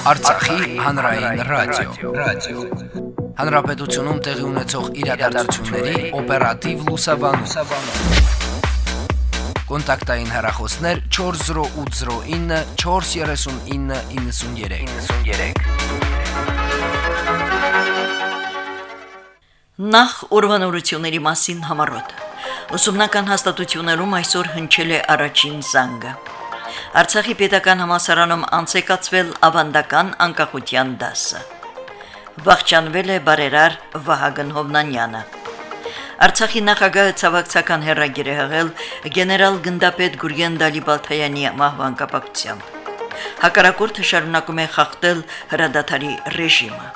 Արցախի հանրային ռադիո, ռադիո։ Հանրապետությունում տեղի ունեցող իրադարձությունների օպերատիվ լուսաբանում։ Կոնտակտային հեռախոսներ 40809 43993։ 93։ Նախ ուրվանորությունների մասին համարոտ։ Ուսումնական հաստատություններում այսօր հնչել է առաջին զանգը։ Արցախի պետական համալսարանում անցեկացվել ավանդական անկախության դասը։ Վախճանվել է բարերար Վահագն Հովնանյանը։ Արցախի նախագահը ցավակցական հերագիր է հղել գեներալ գնդապետ Գուրգեն Դալիբալթայանի մահվան կապակցությամբ։ Հակառակորդը շարունակում է խախտել հրադադարի ռեժիմը։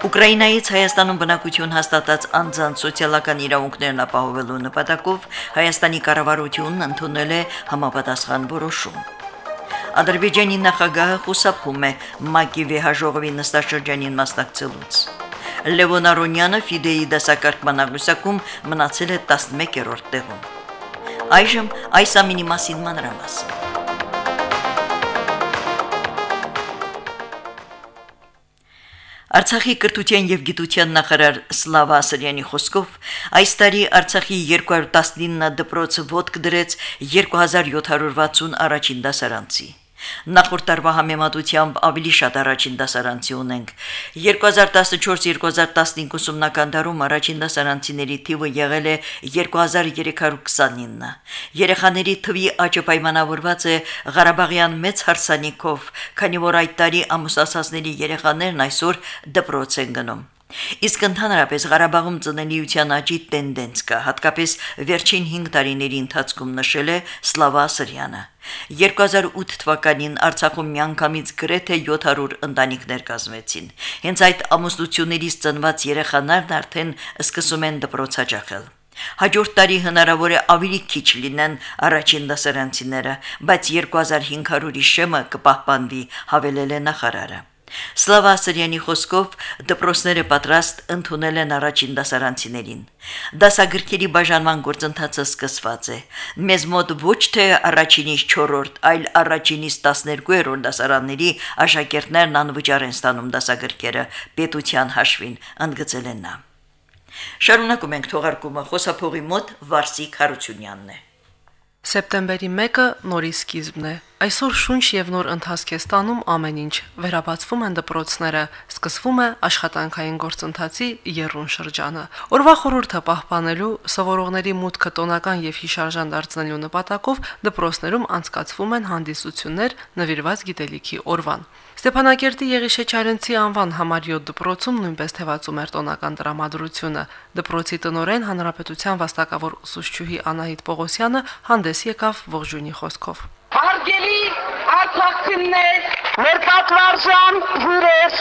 Ուկրաինայից Հայաստանում բնակություն հաստատած անձանց սոցիալական իրավունքներն ապահովելու նպատակով Հայաստանի կառավարությունն ընդունել է համապատասխան որոշում։ Ադրբեջանի նախագահը խուսափում է ՄԱԿ-ի վեհաժողովի նստաշրջանին մասնակցելուց։ Լևոն Արոնյանը Ֆիդեի դասակարգման աղյուսակում մնացել է 11-րդ տեղում։ Այժմ այս ամինի մասին մանրամասն։ Արցախի կրթության եւ գիտության նախարար Սլավա Ասրյանի խոսքով այս տարի Արցախի 219 դպրոցը ոտք դրեց 2760 առաջին դասարանցի։ Նախորդ տարվա համեմատությամբ ավելի շատ առաջին դասարանցի ունենք։ 2014-2015 ուսումնական դարում առաջին դասարանցիների թիվը եղել է 2329։ Երեխաների թվի աճը պայմանավորված է Ղարաբաղյան մեծ հարսանիքով, քանի որ այդ տարի ամուսնացածների երեխաներն այսօր դպրոց են գնում։ Իսկ ընդհանրապես Ղարաբաղում ծնելիության աճի տենդենց կա, հատկապես վերջին 5 տարիների ընթացքում նշել է Սլավա Սրյանը։ 2008 թվականին Արցախում միանգամից գրեթե 700 ընտանիքներ կազմեցին։ Հենց այդ ամուսնություններից ծնված երեխաներն արդեն սկսում են դպրոց հաճախել։ Հաջորդ տարի հնարավոր է ավելի քիչ լինեն առաջին դասարանցիները, բայց 2500-ի շեմը կպահպանվի, հավելել է նախարարը։ Սլավա Սրյանի խոսքով դպրոցները պատրաստ ընդունել են առաջին դասարանցիներին։ Դասագրքերի բաժանման գործընթացը սկսված է։ Մեզ մոտ ոչ թե առաջինից 4-րդ, այլ առաջինից 12-րդ դասարանների աշակերտներն անվճար են ստանում դասագրքերը պետության հաշվին, ընդգծել են նա։ Շարունակում ենք թողարկումը խոսափողի մոտ Վարսիկ Հարությունյանն է։ Սեպտեմբերի 1-ը նորի սկիզբն է։ Այսօր շունչ եւ նոր ընթացք է ստանում ամեն ինչ։ Վերաբացվում են դպրոցները, սկսվում է աշխատանքային գործընթացի երրորդ շրջանը։ Օրվա խորհուրդը պահպանելու, սովորողների մուտքը տոնական եւ հիշարժան դարձնելու նպատակով դպրոցներում անցկացվում են հանդիսություններ նվիրված գիտելիքի օրվան։ Ստեփանակերտի Եղիշեչարենցի անվան համար 7 դպրոցում նույնպես թևածում էր տոնական դրամատրությունը։ Դպրոցի տնորեն հանրապետության վաստակավոր ուսուցչուհի Անահիտ Պողոսյանը հանդես եկավ ողջունի խոսքով։ Հարգելի արցախցիներ, ներկայացան հյուրեր,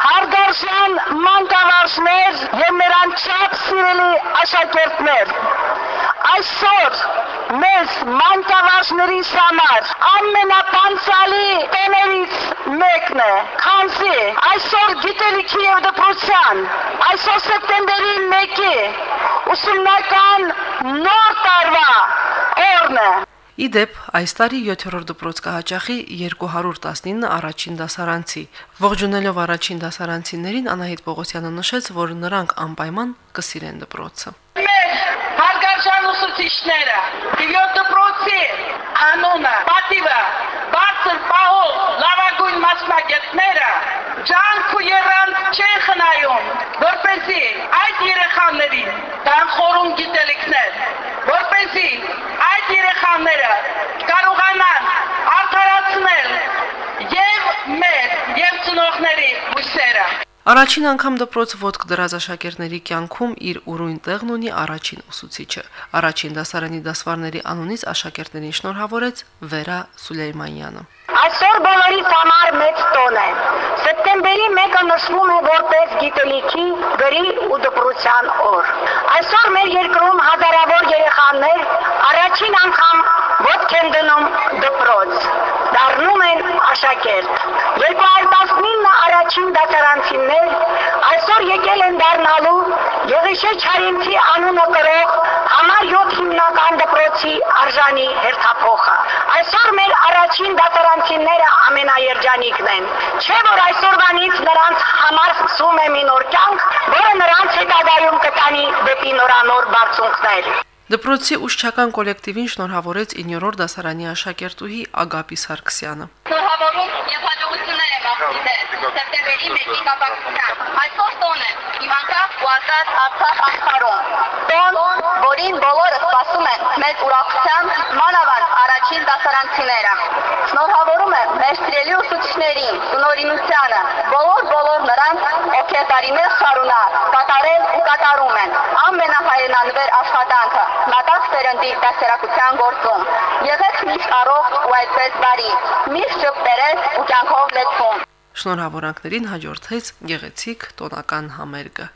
հարգարժան մանկավարժներ եւ նրանցած սիրելի աշակերտներ։ Այսօր մեզ մանկավարժների համար ամենապանցալի տոներից մեկն է, քանզի այսօր գիտելիքի եւ դպրոցյան, այսօր սեպտեմբերի 1-ի ուսումնական նոր տարվա օրն է։ Իդեպ այս տարի 7-րդ դպրոց կհաճախի 219 առաջին դասարանցի։ Ողջունելով առաջին դասարանցիներին Անահիտ Պողոսյանը նշեց, որ նրանք անպայման կսիրեն դպրոցը։ Մեր հարգարժան ուսուցիչները, 7 դպրոցի անունը, պատիվը, բարձր պահող լավագույն մասնագետները ջանք ու երանք չեն խնայում, որպեսի այդ երեխաներին տան խորուն գիտելիքներ, որպեսի այդ երեխաները կարողանան արդարացնել եւ մեր Առաջին անգամ դպրոց ոտք դրած աշակերտների կյանքում իր ուրույն տեղն ունի առաջին ուսուցիչը։ Առաջին դասարանի դասվարների անունից աշակերտներին շնորհավորեց Վերա Սուլեյմանյանը։ Այսօր բոլորիս համար մեծ տոն է։ Սեպտեմբերի 1-ը նշվում է որպես գիտելիքի, գրի ու դպրոցյան օր։ Այսօր մեր երկրում հազարավոր երեխաներ առաջին անգամ ոտք են դնում դպրոց դառնում են աշակերտ։ 2019 առաջին դասարանցիներ այսօր եկել են դառնալու Եղիշե Չարենցի անունը կրող համար 7 հիմնական դպրոցի արժանի հերթափոխը։ Այսօր մեր առաջին դասարանցիները ամենա երջանիկն են։ Չէ որ այսօրվանից նրանց համար սկսում է մի նոր կյանք, որը նրանց հետագայում կտանի դեպի նորանոր բարձունքներ։ Դպրոցի ուսուցչական կոլեկտիվին շնորհավորեց 9-րդ դասարանի աշակերտուհի Ագապի Սարգսյանը։ Շնորհավորում եւ հաջողություններ եմ ապրիլել սեպտեմբերի 1-ի կապակցությամբ։ Այսօր տոն է, իմ անկախ ու ազատ Արցախ աշխարհում։ Տոն, որին բոլորը սպասում են մեծ ուրախությամբ, մանավանդ առաջին դասարանցիները։ Շնորհավորում եմ մեր սիրելի ուսուցիչներին, տնօրինությանը, բոլոր բոլոր նրանց, ովքեր տարիներ շարունակ կատարել ու կատարում են ամենահայրենանվեր աշխատանքը մատաղ սերնդի դասերակցության գործում։ Եղեք միշտ առողջ այդպես բարի, միշտ ճպտերես ու կյանքով լեցուն։ Շնորհավորանքներին հաջորդեց գեղեցիկ տոնական համերգը։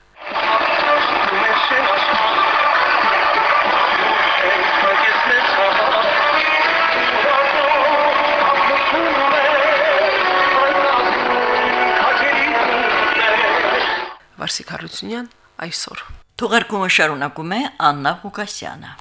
Վարսիկ Հարությունյան այսօր Թողարկումը շարունակում է Աննա Ղուկասյանը։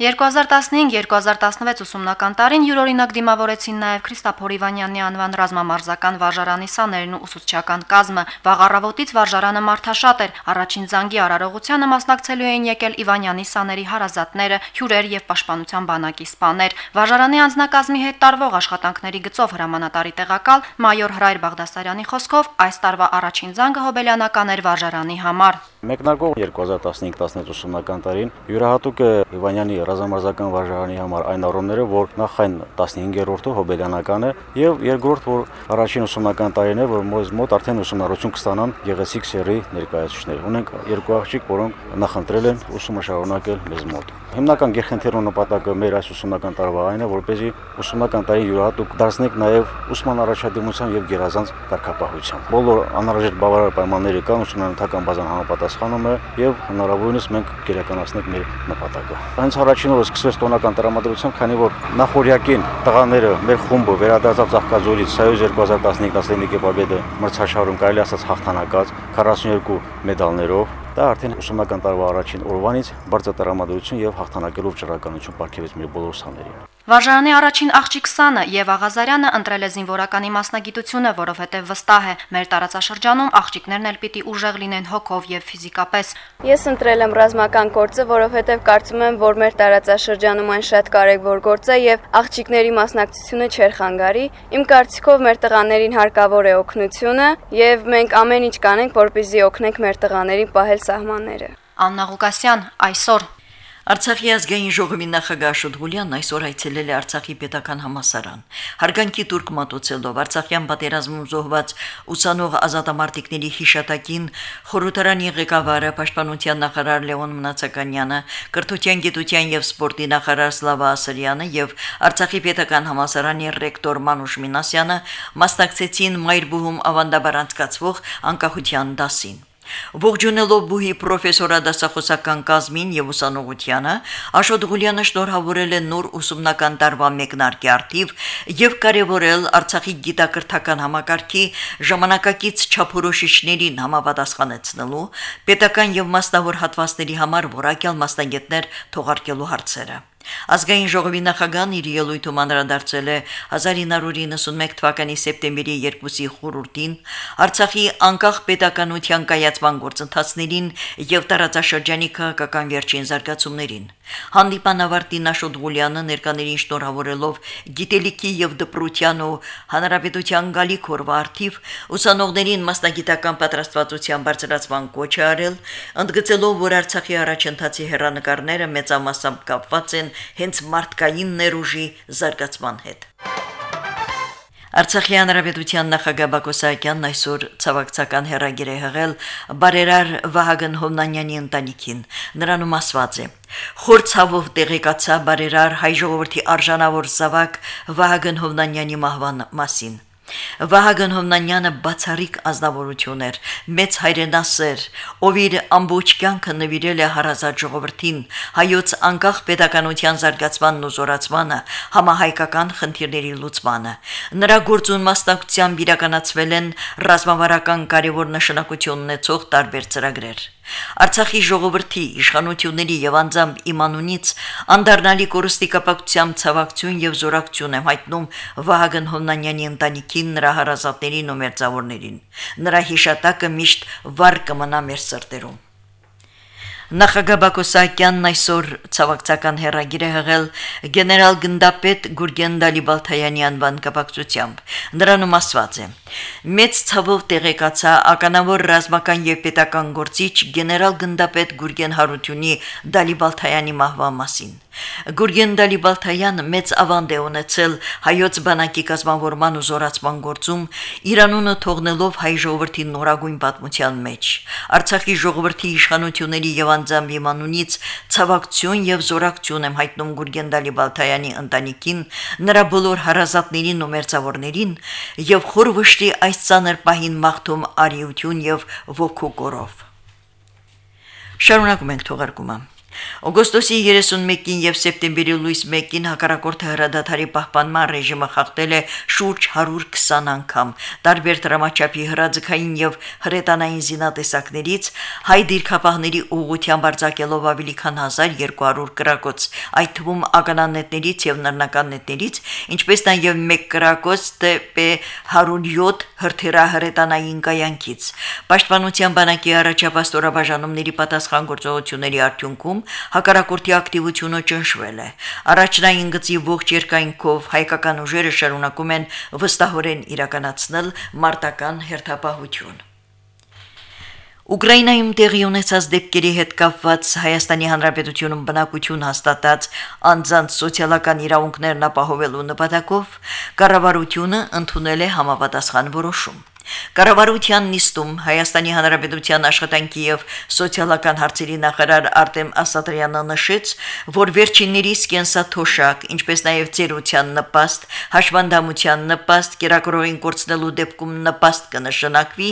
2015-2016 ուսումնական տարին յուրօրինակ դիմավորեցին նաև Քրիստափոր Իվանյանի անվան ռազմամարզական վարժարանի սաներն ու ուսուցչական կազմը։ Վաղառավոտից վարժարանը մարդաշատ էր։ Առաջին զանգի արարողությանը մասնակցելու էին եկել Իվանյանի սաների հարազատները, հյուրեր եւ պաշտպանության բանակի սպաներ։ Վարժարանի անձնակազմի հետ տարվող աշխատանքների գծով հրամանատարի տեղակալ մայոր Հրայր Բաղդասարյանի խոսքով այս տարվա առաջին զանգը հոբելյանական էր վարժարանի համար։ Մեկնարկող 2015-16 ուսումնական տարին յուրահատուկ Իվանյանի ռազմամարզական վարժարանի համար այն առումները, որ նախ այն 15-րդը հոբելյանական է եւ երկրորդ որ առաջին ուսումնական տարին է, որ մոզ մոտ արդեն ուսումնառություն կստանան գեղեցիկ սերի ներկայացուցիչներ։ Ունենք երկու աղջիկ, որոնք նախընտրել են ուսումը շարունակել մեզ մոտ։ Հիմնական գերխնդիրը նպատակը մեր այս ուսումնական տարվա այն է, որպեսզի ուսումնական տարի յուրահատուկ դարձնենք նաև ուսման առաջադիմության եւ գերազանց կարգապահության։ Բոլոր անհրաժեշտ բավարար պայմանները կան ուսումնական բազան համապատասխանում է եւ հնարավորինս մենք կերականացնենք մեր նպատակը։ Հենց առաջին օրը սկսվեց տոնական տրամադրությամբ, քանի որ նախորյակին տղաները մեր խումբը վերադարձավ Ծաղկաձորից Սայոզ 2015-19 կեպաբեդը մրցաշարում կարելի ասած հաղթանակած 42 մեդալներով Դա արդեն ուսումնական տարվա առաջին օրվանից բարձր տրամադրություն եւ հաղթանակելով ճռականություն ապարգևեց մեր բոլոր սաներին։ Վարժարանի առաջին աղջիկ Սանը եւ Աղազարյանը ընտրել է զինվորականի մասնագիտությունը, որովհետեւ վստահ է, մեր տարածաշրջանում աղջիկներն էլ պիտի ուժեղ լինեն հոգով եւ ֆիզիկապես։ Ես ընտրել եմ ռազմական գործը, որովհետեւ կարծում եմ, որ մեր տարածաշրջանում այն շատ կարևոր գործ է եւ աղջիկների մասնակցությունը չէր խանգարի։ Իմ կարծիքով մեր տղաներին հարկավոր է օգնությունը եւ մենք ամեն ինչ կանենք, որպեսզի օգնենք մեր տղաներին պահել սահմանները։ Աննա Ղուկասյան այսօր Արցախի ազգային ժողովի նախագահ Աշոտ Ղուլյանն այսօր այցելել է Արցախի պետական համասարան։ Հարգանքի турք մատուցելով Արցախյան պատերազմում զոհված ուսանող ազատամարտիկների հիշատակին խորհրդարանի ղեկավարը պաշտպանության նախարար Լեոն Մնացականյանը, կրթության, գիտության եւ սպորտի նախարար Սլավա Ասրյանը եւ Արցախի պետական համասարանի ռեկտոր Մանուշ Մինասյանը մասնակցեցին Մայրբուհում ավանդաբար անցկացվող անկախության դասին։ Ողջունելով բուհի պրոֆեսորադասախոսական կազմին եւ ուսանողությանը, Աշոտ Ղուլյանը շնորհավորել է նոր ուսումնական տարվա մեկնարկի արդիվ եւ կարեւորել Արցախի գիտակրթական համակարգի ժամանակակից չափորոշիչներին համապատասխանեցնելու պետական եւ մասնավոր հատվածների համար որակյալ մասնագետներ թողարկելու հարցերը։ Ազգային ժողովի նախագահն իր ելույթում անդրադարձել է 1991 թվականի սեպտեմբերի 2-ի խորհրդին Արցախի անկախ պետականության կայացման գործընթացներին եւ տարածաշրջանի քաղաքական վերջին զարգացումներին։ Հանդիպան ավարտին Աշոտ Ղուլյանը ներկաներին շնորհավորելով գիտելիքի եւ դպրության ու հանրապետության գալիք օրվա արդիվ ուսանողներին մասնագիտական պատրաստվածության բարձրացման կոչ արել, ընդգծելով, որ Արցախի առաջընթացի հերանեկարները մեծամասամբ կապված են հենց մարդկային ներուժի զարգացման հետ։ Արցախի հանրապետության նախագահ Բակո Սահակյանն այսօր ցավակցական հերագիր է հղել բարերար Վահագն Հովնանյանի ընտանիքին։ Նրանում ասված է. Խոր ցավով տեղեկացա բարերար հայ ժողովրդի արժանավոր զավակ Վահագն Հովնանյանի մահվան մասին։ Վահագն Հովնանյանը բացառիկ ազնվորություն էր, մեծ հայրենասեր, ով իր ամբողջ կյանքը նվիրել է հարազատ ժողովրդին, հայոց անկախ pedagogical զարգացմանն ու զորացմանը, համահայկական խնդիրների լուծմանը։ Նրա գործուն մասնակցությամբ իրականացվել են ռազմավարական կարևոր նշանակություն ունեցող տարբեր ծրագրեր։ Արցախի ժողովրդի իշխանությունների եւ անձամբ իմանունից անդառնալի կորստի կապակցությամբ ցավակցություն եւ զորակցություն եմ հայտնում Վահագն Հովնանյանի ընտանիքին, նրա հարազատներին ու մերձավորներին։ Նրա հիշատակը միշտ վառ կմնա մեր սրտերում։ Նախագահ Բակո Սահակյանն այսօր ցավակցական հերագիր է հղել գեներալ գնդապետ Գուրգեն Դալիբալթայանի անվան կապակցությամբ։ Նրանում ասված է. Մեծ ցավով տեղեկացա ականավոր ռազմական եւ պետական գործիչ գեներալ գնդապետ Գուրգեն Հարությունի Դալիբալթայանի մահվան մասին։ Գուրգեն Դալիբալթայանը մեծ ավանդ է ունեցել հայոց բանակի կազմավորման ու զորացման գործում, Իրանունը թողնելով հայ ժողովրդի նորագույն պատմության մեջ։ Արցախի ժողովրդի իշխանությունների եւ անձամբ իմանունից ցավակցություն եւ զորակցություն եմ հայտնում Գուրգեն Դալիբալթայանի ընտանիքին, նրա բոլոր հարազատներին ու մերձավորներին եւ խոր վշտի այս ցաներ պահին մաղթում արիություն եւ ոգու կորով։ Շարունակում ենք թողարկումը։ Օգոստոսի 31-ին եւ սեպտեմբերի լույս 1-ին հակառակորդի հրադադարի պահպանման ռեժիմը խախտել է շուրջ 120 անգամ։ Տարբեր դրամաչափի հրաձգային եւ հրետանային զինատեսակներից հայ դիրքապահների ուղղությամբ արձակելով ավելի քան 1200 գրակոց, այդ թվում ականանետներից եւ նռնականետներից, ինչպես նաեւ 1 գրակոց ՏՊ 107 հրթիռահրետանային կայանքից։ Պաշտպանության բանակի առաջապատասխանումների պատասխան գործողությունների արդյունքում հակարակորթի ակտիվությունը ճնշվել է։ Առաջնային գծի ողջ երկայնքով հայկական ուժերը շարունակում են վստահորեն իրականացնել մարտական հերթապահություն։ Ուկրաինայում տեղի ունեցած դեպքերի հետ կապված Հայաստանի Հանրապետությունում բնակություն հաստատած անձանց սոցիալական իրավունքներն ապահովելու նպատակով կառավարությունը ընդունել է համապատասխան որոշում։ Կառավարության նիստում Հայաստանի Հանրապետության աշխատանքի եւ սոցիալական հարցերի նախարար Արտեմ Ասատրյանը նշեց, որ վերջիններիս կենսաթոշակ, ինչպես նաեւ ծերության նպաստ, հաշվանդամության նպաստ, կերակրողին կորցնելու դեպքում նպաստ կնշանակվի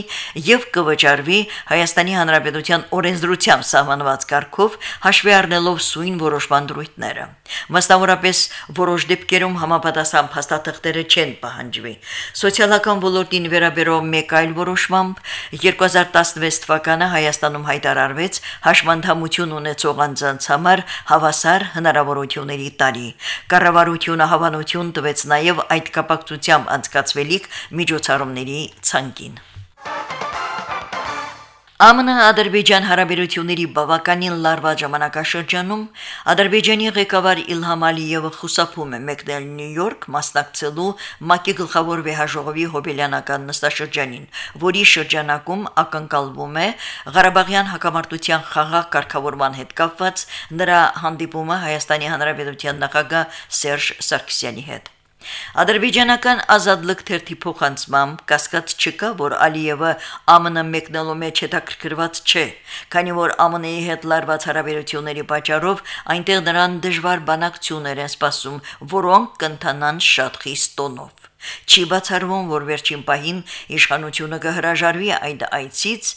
եւ կվճարվի Հայաստանի Հանրապետության օրենսդրությամբ սահմանված կարգով հաշվի առնելով սույն որոշման դրույթները։ Մասնավորապես որոշ դեպքերում համապատասխան փաստաթղթերը չեն պահանջվի։ Սոցիալական ոլորտին վերաբերող մեկ այլ որոշմամբ 2016 թվականը Հայաստանում հայտարարվեց հաշմանդամություն ունեցող անձանց համար հավասար հնարավորությունների տարի։ Կառավարությունը հավանություն տվեց նաև այդ կապակցությամբ անցկացվելիք միջոցառումների ցանկին։ ԱՄՆ-Ադրբեջան հարաբերությունների բավականին լարված ժամանակաշրջանում Ադրբեջանի ղեկավար Իլհամ Ալիևը խուսափում է մեկնել Նյու Յորք մասնակցելու ՄԱԿ-ի գլխավոր վեհաժողովի հոբելյանական նստաշրջանին, որի շրջանակում ակնկալվում է Ղարաբաղյան հակամարտության խաղաղ կարգավորման հետ կապված նրա հանդիպումը Հայաստանի Հանրապետության նախագահ Սերժ Սարգսյանի հետ։ Ադրբեջանական ազատ լկթերթի փոխանցմամբ կասկած չկա, որ Ալիևը ԱՄՆ մեկնելու մեջ հետաքրքրված չէ, քանի որ ԱՄՆ-ի հետ լարված հարաբերությունների պատճառով այնտեղ նրան դժվար բանակցություններ են սպասում, որոնք կընթանան շատ խիստ տոնով։ Չի բացառվում, որ վերջին պահին իշխանությունը կհրաժարվի այդ այցից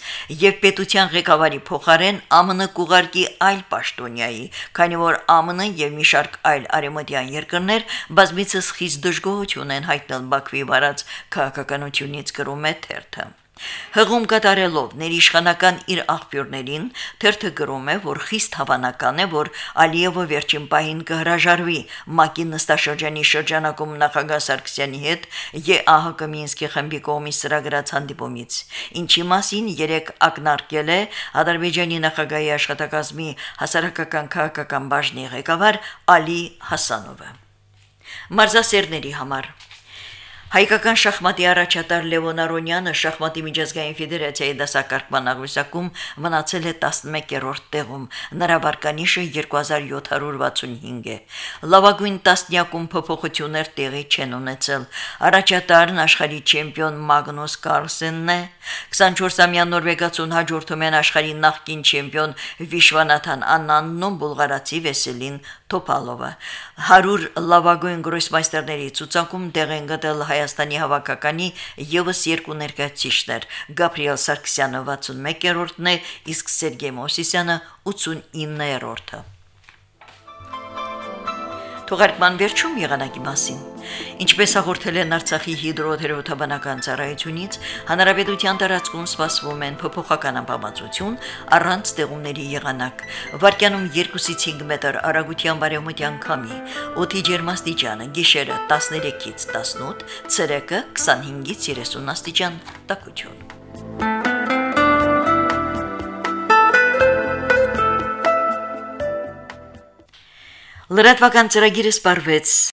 եւ պետության ղեկավարի փոխարեն ԱՄՆ կուղարկի այլ պաշտոնյայի, քանի որ ԱՄՆ եւ մի շարք այլ արևմտյան երկրներ բազմիցս խիստ դժգոհություն են հայտնել Բաքվի վարած քաղաքականությունից գրում է թերթը։ Հղում կատարելով ներիշխանական իր աղբյուրներին, թերթը գրում է, որ խիստ հավանական է, որ Ալիևը վերջին պահին կհրաժարվի ՄԱԿ-ի նստաշրջանի շրջանակում նախագահ Սարգսյանի հետ ԵԱՀԿ Մինսկի խմբի կողմից ծրագրած հանդիպումից, ինչի մասին երեք ակնարկել է Ադրբեջանի նախագահի աշխատակազմի հասարակական քաղաքական բաժնի ղեկավար Ալի Հասանովը։ Մարզասերների համար Հայկական շախմատի առաջատար Լևոն Արոնյանը շախմատի միջազգային ֆեդերացիայի դասակարգման աղյուսակում մնացել է 11-րդ տեղում։ Նրա վարկանիշը 2765 է։ Լավագույն տասնյակում փոփոխություններ տեղի չեն ունեցել։ Առաջատարն աշխարհի չեմպիոն Մագնուս Կարլսենն է։ 24-ամյա նորվեգացուն հաջորդում են աշխարհի նախկին չեմպիոն Վիշվանաթան Աննանն ու բուլղարացի Վեսելին Թոփալովը 100 լավագույն գրոսմայստերների ցուցակում տեղ են գտել Հայաստանի հավաքականի եւս երկու ներկայացիչներ Գաբրիել Սարգսյանը 61-րդն է իսկ Սերգեյ Մոսիսյանը 89-րդը Թողարկման վերջում եղանակի մասին։ Ինչպես հաղորդել են Արցախի հիդրոթերապևտաբանական ծառայությունից, հանրապետության տարածքում սպասվում են փոփոխական ամպամածություն առանց ձեղումների եղանակ։ Վարկյանում 2-ից 5 մետր արագության բարեմտյան քամի։ Օդի ջերմաստիճանը՝ գիշերը 13-ից 18, ցերեկը 25-ից 30 աստիճան տաքություն։ Լրատվական ծրագիրը սպարվեց